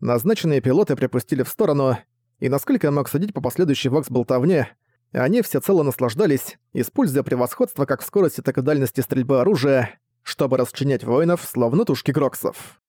Назначенные пилоты припустили в сторону, и насколько я мог судить по последующей вокс-болтовне, они всецело наслаждались, используя превосходство как в скорости, так и дальности стрельбы оружия, чтобы расчленять воинов, словно тушки кроксов.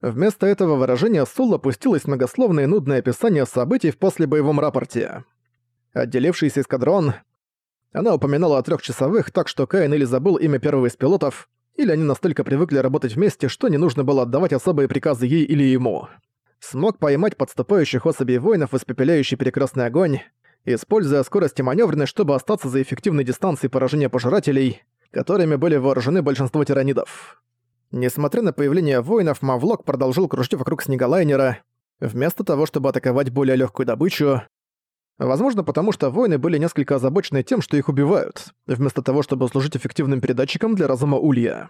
Вместо этого выражения Сул опустилось многословное и нудное описание событий в послебоевом рапорте. Отделившийся эскадрон... Она упоминала о трехчасовых, так что Каин или забыл имя первого из пилотов, или они настолько привыкли работать вместе, что не нужно было отдавать особые приказы ей или ему смог поймать подступающих особей воинов испепеляющий перекрестный огонь, используя скорость и маневренность, чтобы остаться за эффективной дистанцией поражения пожирателей, которыми были вооружены большинство тиранидов. Несмотря на появление воинов, Мавлок продолжил кружить вокруг снеголайнера, вместо того, чтобы атаковать более легкую добычу. Возможно, потому что воины были несколько озабочены тем, что их убивают, вместо того, чтобы служить эффективным передатчиком для разума Улья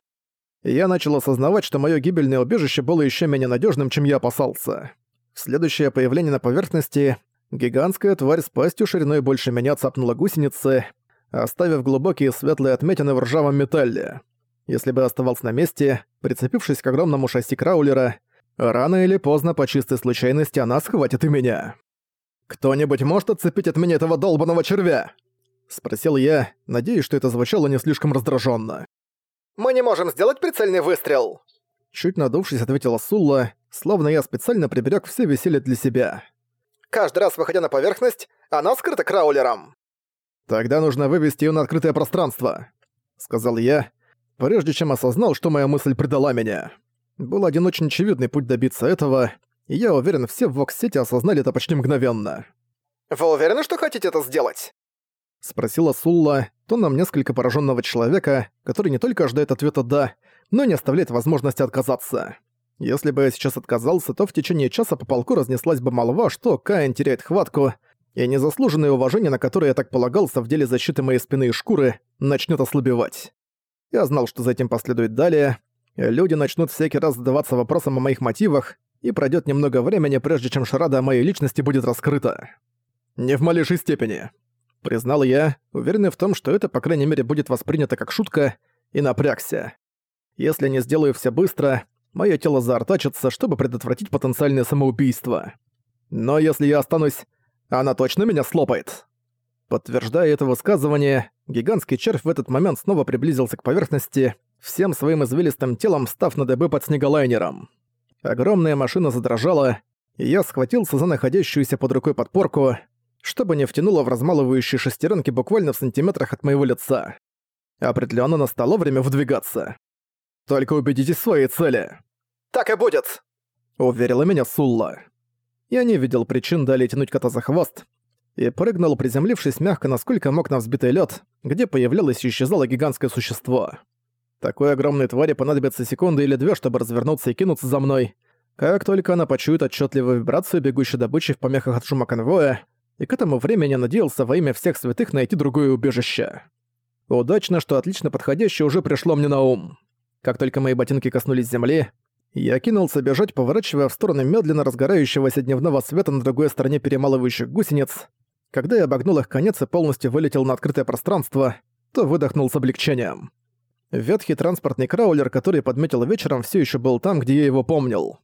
я начал осознавать, что мое гибельное убежище было еще менее надежным, чем я опасался. Следующее появление на поверхности гигантская тварь с пастью шириной больше меня цапнула гусеницы, оставив глубокие светлые отметины в ржавом металле. Если бы оставался на месте, прицепившись к огромному шасси краулера, рано или поздно по чистой случайности она схватит и меня. «Кто-нибудь может отцепить от меня этого долбанного червя?» — спросил я, надеясь, что это звучало не слишком раздраженно. Мы не можем сделать прицельный выстрел!» Чуть надувшись, ответила Сулла, словно я специально приберег все веселье для себя. «Каждый раз, выходя на поверхность, она скрыта краулером!» «Тогда нужно вывести ее на открытое пространство», — сказал я, прежде чем осознал, что моя мысль предала меня. Был один очень очевидный путь добиться этого, и я уверен, все в Вокс-сети осознали это почти мгновенно. «Вы уверены, что хотите это сделать?» — спросила Сулла, тоном несколько пораженного человека, который не только ждет ответа «да», но и не оставляет возможности отказаться. Если бы я сейчас отказался, то в течение часа по полку разнеслась бы молва, что Каин теряет хватку, и незаслуженное уважение, на которое я так полагался в деле защиты моей спины и шкуры, начнет ослабевать. Я знал, что за этим последует далее. Люди начнут всякий раз задаваться вопросом о моих мотивах, и пройдет немного времени, прежде чем шарада о моей личности будет раскрыта. Не в малейшей степени. Признал я, уверенный в том, что это, по крайней мере, будет воспринято как шутка, и напрягся. Если не сделаю все быстро, мое тело заортачится, чтобы предотвратить потенциальное самоубийство. Но если я останусь, она точно меня слопает. Подтверждая это высказывание, гигантский червь в этот момент снова приблизился к поверхности, всем своим извилистым телом став на дыбы под снеголайнером. Огромная машина задрожала, и я схватился за находящуюся под рукой подпорку, чтобы не втянуло в размалывающие шестеренки буквально в сантиметрах от моего лица. Определенно настало время выдвигаться. Только убедитесь в своей цели. «Так и будет!» — уверила меня Сулла. Я не видел причин далее тянуть кота за хвост и прыгнул, приземлившись мягко, насколько мог на взбитый лед, где появлялось и исчезало гигантское существо. Такой огромной твари понадобится секунды или две, чтобы развернуться и кинуться за мной. Как только она почует отчетливую вибрацию бегущей добычи в помехах от шума конвоя, и к этому времени надеялся во имя всех святых найти другое убежище. Удачно, что отлично подходящее уже пришло мне на ум. Как только мои ботинки коснулись земли, я кинулся бежать, поворачивая в сторону медленно разгорающегося дневного света на другой стороне перемалывающих гусениц. Когда я обогнул их конец и полностью вылетел на открытое пространство, то выдохнул с облегчением. Ветхий транспортный краулер, который подметил вечером, все еще был там, где я его помнил.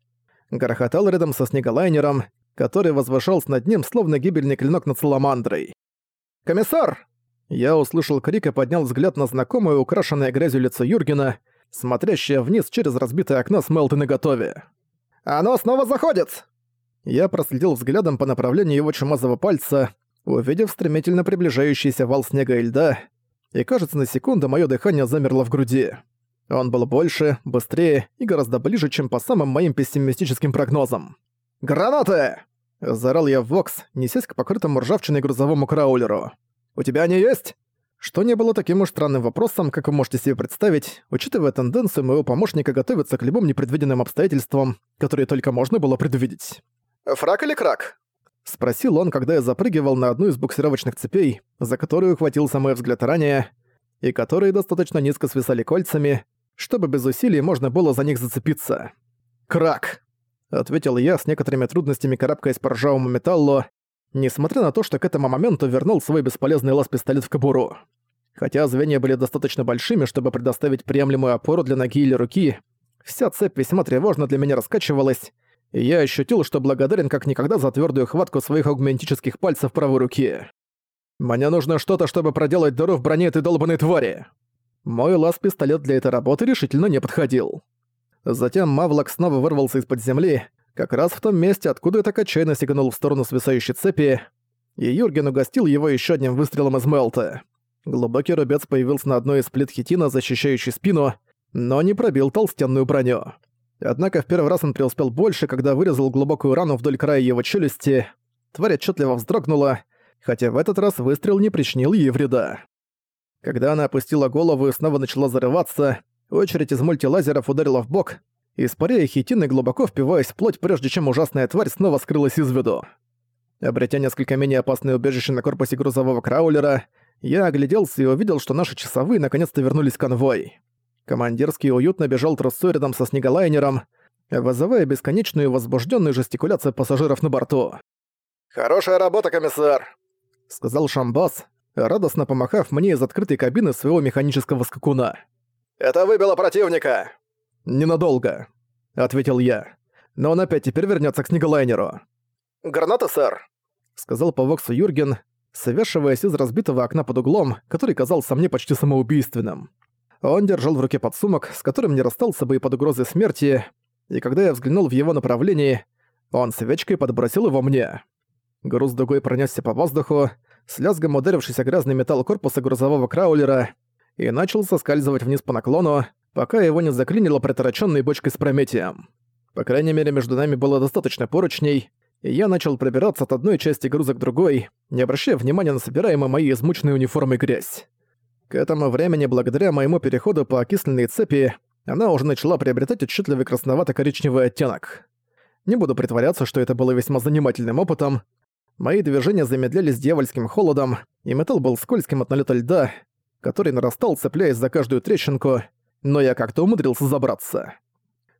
Грохотал рядом со снеголайнером, который возвышался над ним, словно гибельный клинок над Саламандрой. «Комиссар!» Я услышал крик и поднял взгляд на знакомое, украшенное грязью лицо Юргена, смотрящее вниз через разбитое окно с Мелтой наготове. «Оно снова заходит!» Я проследил взглядом по направлению его чумазого пальца, увидев стремительно приближающийся вал снега и льда, и, кажется, на секунду мое дыхание замерло в груди. Он был больше, быстрее и гораздо ближе, чем по самым моим пессимистическим прогнозам. «Гранаты!» – заорал я в Вокс, несясь к покрытому ржавчиной грузовому краулеру. «У тебя они есть?» Что не было таким уж странным вопросом, как вы можете себе представить, учитывая тенденцию моего помощника готовиться к любым непредвиденным обстоятельствам, которые только можно было предвидеть. «Фрак или крак?» — спросил он, когда я запрыгивал на одну из буксировочных цепей, за которую ухватился мой взгляд ранее, и которые достаточно низко свисали кольцами, чтобы без усилий можно было за них зацепиться. «Крак!» — ответил я с некоторыми трудностями карабкаясь по ржавому металлу, несмотря на то, что к этому моменту вернул свой бесполезный лаз-пистолет в кобуру. Хотя звенья были достаточно большими, чтобы предоставить приемлемую опору для ноги или руки, вся цепь весьма тревожно для меня раскачивалась, и я ощутил, что благодарен как никогда за твердую хватку своих аугментических пальцев правой руки. «Мне нужно что-то, чтобы проделать дыру в броне этой долбанной твари!» Мой лаз-пистолет для этой работы решительно не подходил. Затем Мавлок снова вырвался из-под земли, как раз в том месте, откуда так отчаянно сиганул в сторону свисающей цепи, и Юрген угостил его еще одним выстрелом из Мелта. Глубокий рубец появился на одной из плит хитина, защищающей спину, но не пробил толстенную броню. Однако в первый раз он преуспел больше, когда вырезал глубокую рану вдоль края его челюсти. Тварь отчетливо вздрогнула, хотя в этот раз выстрел не причинил ей вреда. Когда она опустила голову и снова начала зарываться, очередь из мультилазеров ударила в бок, испаряя хитины, глубоко впиваясь в плоть, прежде чем ужасная тварь снова скрылась из виду. Обретя несколько менее опасные убежища на корпусе грузового краулера, я огляделся и увидел, что наши часовые наконец-то вернулись в конвой. Командирский уютно бежал трусцой рядом со снеголайнером, вызывая бесконечную возбужденную жестикуляцию пассажиров на борту. «Хорошая работа, комиссар!» — сказал Шамбас, радостно помахав мне из открытой кабины своего механического скакуна. «Это выбило противника!» «Ненадолго», — ответил я. «Но он опять теперь вернется к снеголайнеру». «Граната, сэр!» — сказал по Воксу Юрген, свешиваясь из разбитого окна под углом, который казался мне почти самоубийственным. Он держал в руке подсумок, с которым не расстался бы и под угрозой смерти, и когда я взглянул в его направлении, он свечкой подбросил его мне. Груз дугой пронесся по воздуху, с лязгом ударившись о грязный металл корпуса грузового краулера, и начал соскальзывать вниз по наклону, пока его не заклинило притороченной бочкой с прометием. По крайней мере, между нами было достаточно поручней, и я начал пробираться от одной части груза к другой, не обращая внимания на собираемую моей измученной униформой грязь. К этому времени, благодаря моему переходу по окисленной цепи, она уже начала приобретать отчетливый красновато-коричневый оттенок. Не буду притворяться, что это было весьма занимательным опытом. Мои движения замедлялись дьявольским холодом, и металл был скользким от налета льда, который нарастал, цепляясь за каждую трещинку, но я как-то умудрился забраться.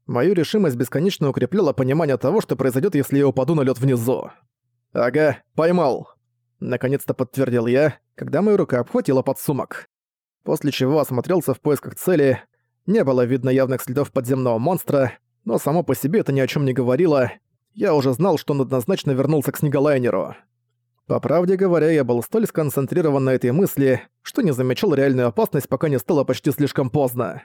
Мою решимость бесконечно укрепляла понимание того, что произойдет, если я упаду на лед внизу. «Ага, поймал!» Наконец-то подтвердил я, когда моя рука обхватила подсумок. После чего осмотрелся в поисках цели. Не было видно явных следов подземного монстра, но само по себе это ни о чем не говорило. Я уже знал, что он однозначно вернулся к снеголайнеру. По правде говоря, я был столь сконцентрирован на этой мысли, что не замечал реальную опасность, пока не стало почти слишком поздно.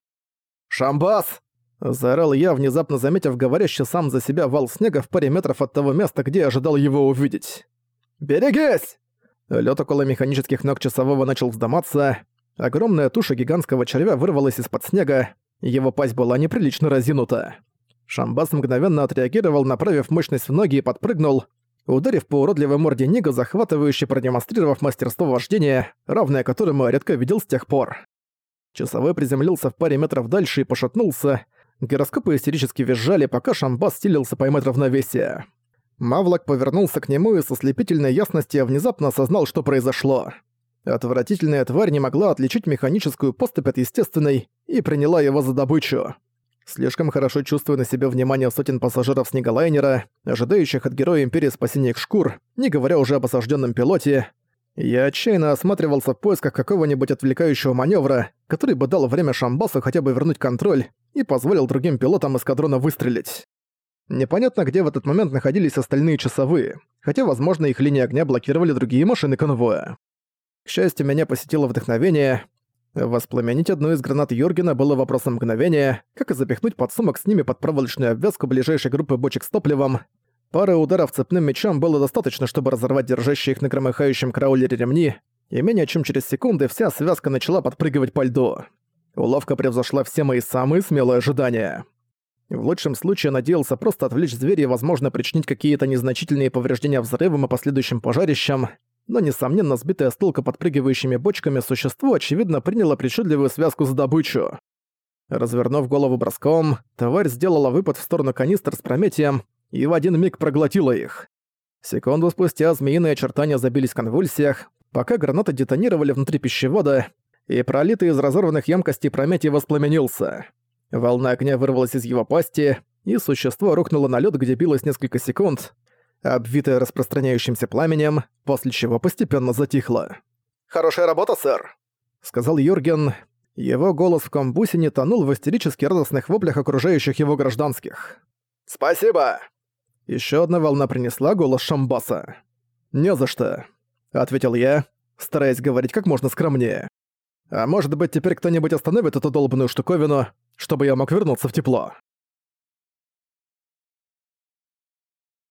«Шамбас!» Заорал я, внезапно заметив говорящий сам за себя вал снега в паре метров от того места, где ожидал его увидеть. «Берегись!» Лёд около механических ног часового начал вздыматься. Огромная туша гигантского червя вырвалась из-под снега, его пасть была неприлично разинута. Шамбас мгновенно отреагировал, направив мощность в ноги и подпрыгнул, ударив по уродливой морде Нига, захватывающе продемонстрировав мастерство вождения, равное которому редко видел с тех пор. Часовой приземлился в паре метров дальше и пошатнулся, Гироскопы истерически визжали, пока Шамбас стилился поймать равновесие. Мавлок повернулся к нему и со слепительной ясностью внезапно осознал, что произошло. Отвратительная тварь не могла отличить механическую поступь от естественной и приняла его за добычу. Слишком хорошо чувствуя на себе внимание сотен пассажиров снеголайнера, ожидающих от героя Империи спасения их шкур, не говоря уже об осажденном пилоте, я отчаянно осматривался в поисках какого-нибудь отвлекающего маневра, который бы дал время Шамбасу хотя бы вернуть контроль и позволил другим пилотам эскадрона выстрелить. Непонятно, где в этот момент находились остальные часовые, хотя, возможно, их линии огня блокировали другие машины конвоя. К счастью, меня посетило вдохновение. Воспламенить одну из гранат Юргена было вопросом мгновения, как и запихнуть подсумок с ними под проволочную обвязку ближайшей группы бочек с топливом, Пары ударов цепным мечом было достаточно, чтобы разорвать держащие их на громыхающем краулере ремни, и менее чем через секунды вся связка начала подпрыгивать по льду. Уловка превзошла все мои самые смелые ожидания. В лучшем случае надеялся просто отвлечь зверя и, возможно, причинить какие-то незначительные повреждения взрывом и последующим пожарищам, но, несомненно, сбитое с толка подпрыгивающими бочками существо, очевидно, приняло причудливую связку за добычу. Развернув голову броском, тварь сделала выпад в сторону канистр с прометием, и в один миг проглотила их. Секунду спустя змеиные очертания забились в конвульсиях, пока гранаты детонировали внутри пищевода, и пролитый из разорванных емкостей прометий воспламенился. Волна огня вырвалась из его пасти, и существо рухнуло на лед, где билось несколько секунд, обвитое распространяющимся пламенем, после чего постепенно затихло. «Хорошая работа, сэр», — сказал Юрген. Его голос в комбусе не тонул в истерически радостных воплях окружающих его гражданских. «Спасибо!» Еще одна волна принесла голос Шамбаса. «Не за что», — ответил я, стараясь говорить как можно скромнее. «А может быть, теперь кто-нибудь остановит эту долбанную штуковину, чтобы я мог вернуться в тепло?»